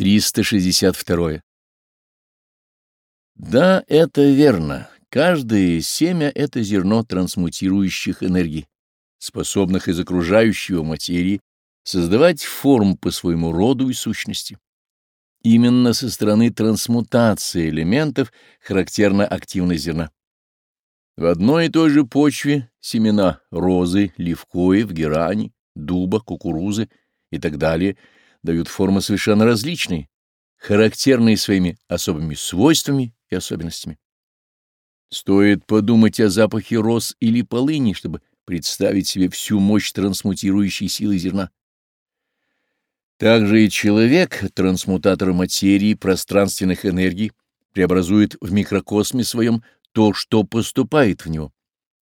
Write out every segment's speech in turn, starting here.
362. Да, это верно. Каждое семя — это зерно трансмутирующих энергий, способных из окружающего материи создавать форм по своему роду и сущности. Именно со стороны трансмутации элементов характерна активность зерна. В одной и той же почве семена розы, левкоев, герани, дуба, кукурузы и так далее — дают формы совершенно различные, характерные своими особыми свойствами и особенностями. Стоит подумать о запахе роз или полыни, чтобы представить себе всю мощь трансмутирующей силы зерна. Также и человек, трансмутатор материи, пространственных энергий, преобразует в микрокосме своем то, что поступает в него,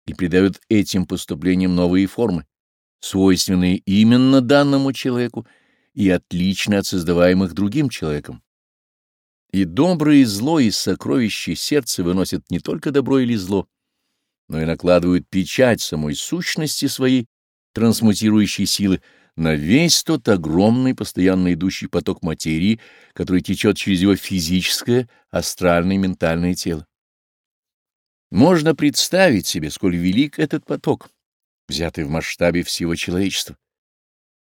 и придает этим поступлениям новые формы, свойственные именно данному человеку и отлично от создаваемых другим человеком. И добро и зло из сокровища сердца выносят не только добро или зло, но и накладывают печать самой сущности своей, трансмутирующей силы, на весь тот огромный постоянно идущий поток материи, который течет через его физическое, астральное и ментальное тело. Можно представить себе, сколь велик этот поток, взятый в масштабе всего человечества.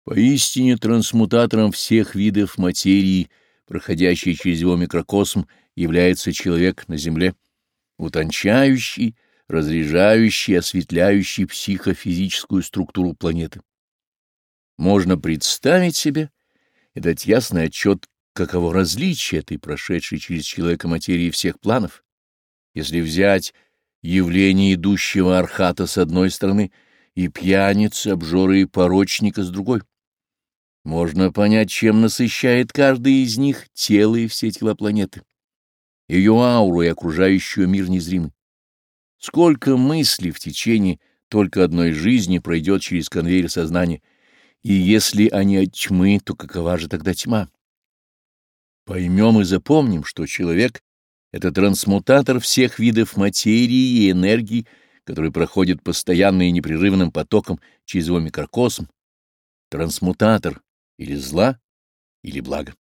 Поистине трансмутатором всех видов материи, проходящей через его микрокосм, является человек на Земле, утончающий, разряжающий, осветляющий психофизическую структуру планеты. Можно представить себе и дать ясный отчет, каково различие этой прошедшей через человека материи всех планов, если взять явление идущего архата с одной стороны и пьяницы, обжоры и порочника с другой. Можно понять, чем насыщает каждый из них тело и все тела планеты, ее ауру и окружающую мир незримый. Сколько мыслей в течение только одной жизни пройдет через конвейер сознания, и если они от тьмы, то какова же тогда тьма? Поймем и запомним, что человек — это трансмутатор всех видов материи и энергии, который проходит постоянно и непрерывным потоком через его микрокосм, трансмутатор — или зла, или блага.